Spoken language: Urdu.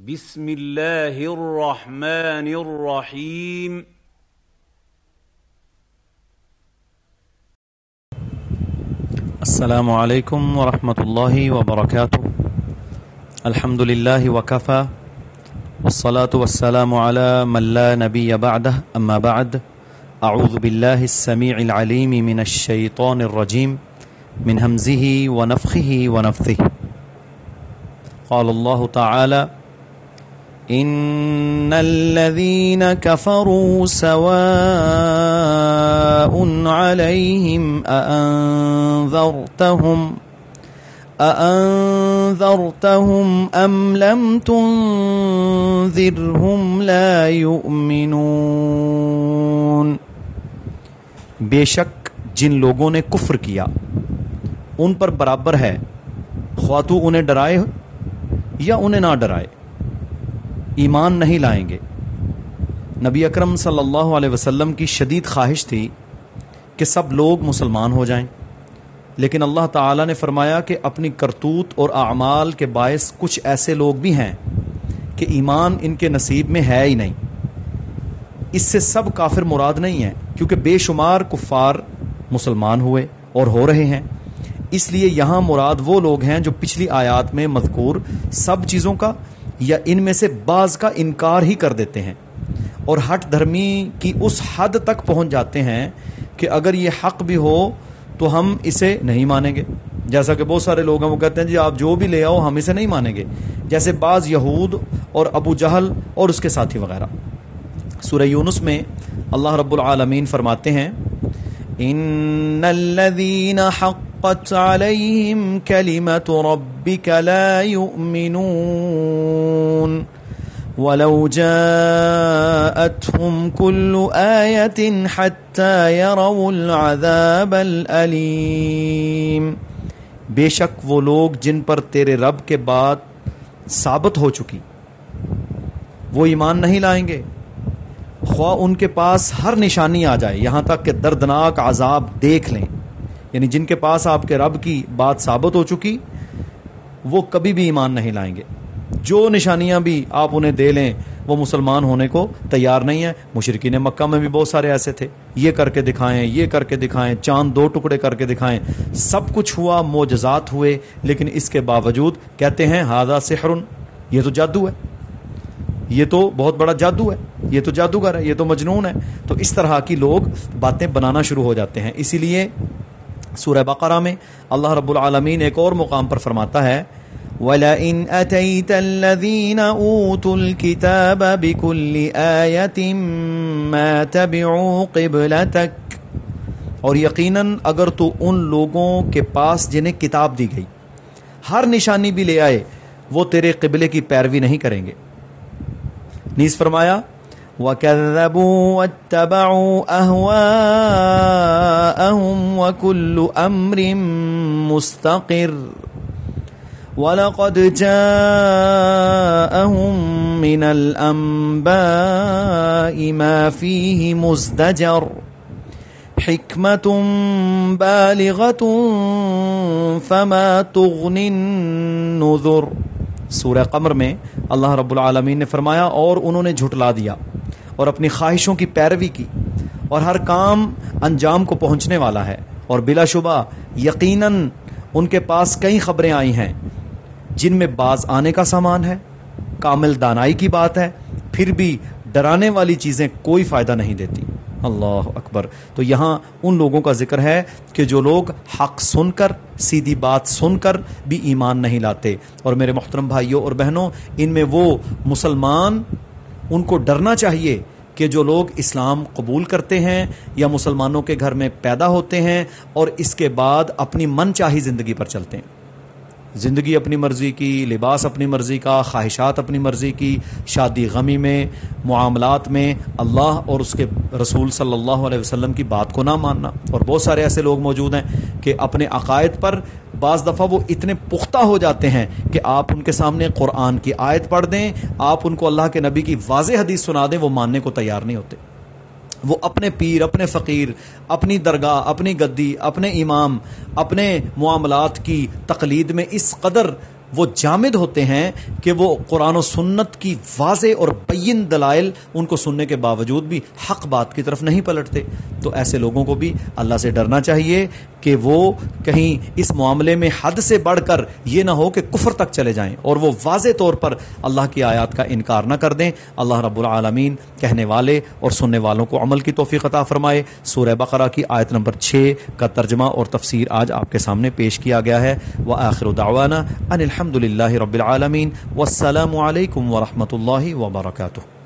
بسم الله الرحمن الرحيم السلام عليكم ورحمة الله وبركاته الحمد لله وكفى والصلاة والسلام على من لا نبي بعده أما بعد أعوذ بالله السميع العليم من الشيطان الرجيم من همزه ونفخه ونفثه۔ قال الله تعالى إن الذين كفروا سواء عليهم أأنذرتهم أأنذرتهم أم لم تنذرهم لا يؤمنون بے شک جن لوگوں نے کفر کیا، ان پر برابر ہے، خواہ تو انہیں ڈرائے یا انہیں نہ ڈرائے۔ ایمان نہیں لائیں گے۔ نبی اکرم صلی اللہ علیہ وسلم کی شدید خواہش تھی کہ سب لوگ مسلمان ہو جائیں۔ لیکن اللہ تعالی نے فرمایا کہ اپنی کرتوت اور اعمال کے باعث کچھ ایسے لوگ بھی ہیں کہ ایمان ان کے نصیب میں ہے ہی نہیں۔ اس سے سب کافر مراد نہیں ہیں، کیونکہ بے شمار کفار مسلمان ہوئے اور ہو رہے ہیں۔ اس لیے یہاں مراد وہ لوگ ہیں جو پچھلی آیات میں مذکور سب چیزوں کا یا ان میں سے بعض کا انکار ہی کر دیتے ہیں اور ہٹ دھرمی کی اس حد تک پہنچ جاتے ہیں کہ اگر یہ حق بھی ہو تو ہم اسے نہیں مانیں گے۔ جیسا کہ بہت سارے لوگ ہیں وہ کہتے ہیں جی آپ جو بھی لے آؤ، ہم اسے نہیں مانیں گے۔ جیسے بعض یہود اور ابو جہل اور اس کے ساتھی وغیرہ۔ سورہ یونس میں اللہ رب العالمین فرماتے ہیں، ان الذين حقت عليهم كلمه ربك لا يؤمنون. ولو جاءتهم كل ايه حتى يروا العذاب الالم بے شک وہ لوگ جن پر تیرے رب کے بعد ثابت ہو چکی، وہ ایمان نہیں لائیں گے۔ خواہ ان کے پاس ہر نشانی آ جائے، یہاں تک کہ دردناک عذاب دیکھ لیں۔ یعنی جن کے پاس آپ کے رب کی بات ثابت ہو چکی، وہ کبھی بھی ایمان نہیں لائیں گے۔ جو نشانیاں بھی آپ انہیں دے لیں، وہ مسلمان ہونے کو تیار نہیں ہے مشرقین مکہ میں بھی بہت سارے ایسے تھے۔ یہ کر کے دکھائیں، یہ کر کے دکھائیں، چاند دو ٹکڑے کر کے دکھائیں۔ سب کچھ ہوا، معجزات ہوئے، لیکن اس کے باوجود کہتے ہیں ہادہ سحرن یہ تو جادو ہے۔ یہ تو بہت بڑا جادو ہے۔ یہ تو جادوگر ہے، یہ تو مجنون ہے۔ تو اس طرح کی لوگ باتیں بنانا شروع ہو جاتے ہیں۔ اسی لیے سورہ بقرہ میں اللہ رب العالمین ایک اور مقام پر فرماتا ہے، وَلَئِنْ أَتَيْتَ الَّذِينَ أُوتُوا الْكِتَابَ بِكُلِّ آيَةٍ مَا تَبِعُوا قِبْلَتَكَ۔ اور یقیناً اگر تو ان لوگوں کے پاس جنہیں کتاب دی گئی، ہر نشانی بھی لے آئے، وہ تیرے قبلے کی پیروی نہیں کریں گے۔ نیز فرمایا وَكَذَّبُوا وَاتَّبَعُوا أَهْوَاءَهُمْ وَكُلُّ أَمْرٍ مُسْتَقِرٍ وَلَقَدْ جَاءَهُمْ مِنَ الْأَنْبَاءِ مَا فِيهِ مُزْدَجَرٌ حِكْمَةٌ بَالِغَةٌ فَمَا تُغْنِ النُّذُرُ سورہ قمر میں اللہ رب العالمین نے فرمایا اور انہوں نے جھٹلا دیا۔ اور اپنی خواہشوں کی پیروی کی اور ہر کام انجام کو پہنچنے والا ہے اور بلا شبہ یقیناً ان کے پاس کئی خبریں آئی ہیں جن میں بعض آنے کا سامان ہے، کامل دانائی کی بات ہے، پھر بھی ڈرانے والی چیزیں کوئی فائدہ نہیں دیتی۔ اللہ اکبر۔ تو یہاں ان لوگوں کا ذکر ہے کہ جو لوگ حق سن کر، سیدھی بات سن کر بھی ایمان نہیں لاتے۔ اور میرے محترم بھائیوں اور بہنوں، ان میں وہ مسلمان، ان کو ڈرنا چاہیے کہ جو لوگ اسلام قبول کرتے ہیں یا مسلمانوں کے گھر میں پیدا ہوتے ہیں اور اس کے بعد اپنی من چاہی زندگی پر چلتے ہیں۔ زندگی اپنی مرضی کی، لباس اپنی مرضی کا، خواہشات اپنی مرضی کی، شادی غمی میں، معاملات میں اللہ اور اس کے رسول صلی اللہ علیہ وسلم کی بات کو نہ ماننا۔ اور بہت سارے ایسے لوگ موجود ہیں کہ اپنے عقائد پر بعض دفعہ وہ اتنے پختہ ہو جاتے ہیں کہ آپ ان کے سامنے قرآن کی آیت پڑھ دیں، آپ ان کو اللہ کے نبی کی واضح حدیث سنا دیں، وہ ماننے کو تیار نہیں ہوتے۔ وہ اپنے پیر، اپنے فقیر، اپنی درگاہ، اپنی گدی، اپنے امام، اپنے معاملات کی تقلید میں اس قدر وہ جامد ہوتے ہیں کہ وہ قرآن و سنت کی واضح اور بین دلائل ان کو سننے کے باوجود بھی حق بات کی طرف نہیں پلٹتے۔ تو ایسے لوگوں کو بھی اللہ سے ڈرنا چاہیے کہ وہ کہیں اس معاملے میں حد سے بڑھ کر یہ نہ ہو کہ کفر تک چلے جائیں اور وہ واضح طور پر اللہ کی آیات کا انکار نہ کر دیں۔ اللہ رب العالمین کہنے والے اور سننے والوں کو عمل کی توفیق عطا فرمائے۔ سورہ بقرہ کی آیت نمبر چھ کا ترجمہ اور تفسیر آج آپ کے سامنے پیش کیا گیا ہے۔ وہ آخر دعوانا ان الحمد للہ رب العالمین۔ والسلام علیکم ورحمۃ اللہ وبرکاتہ۔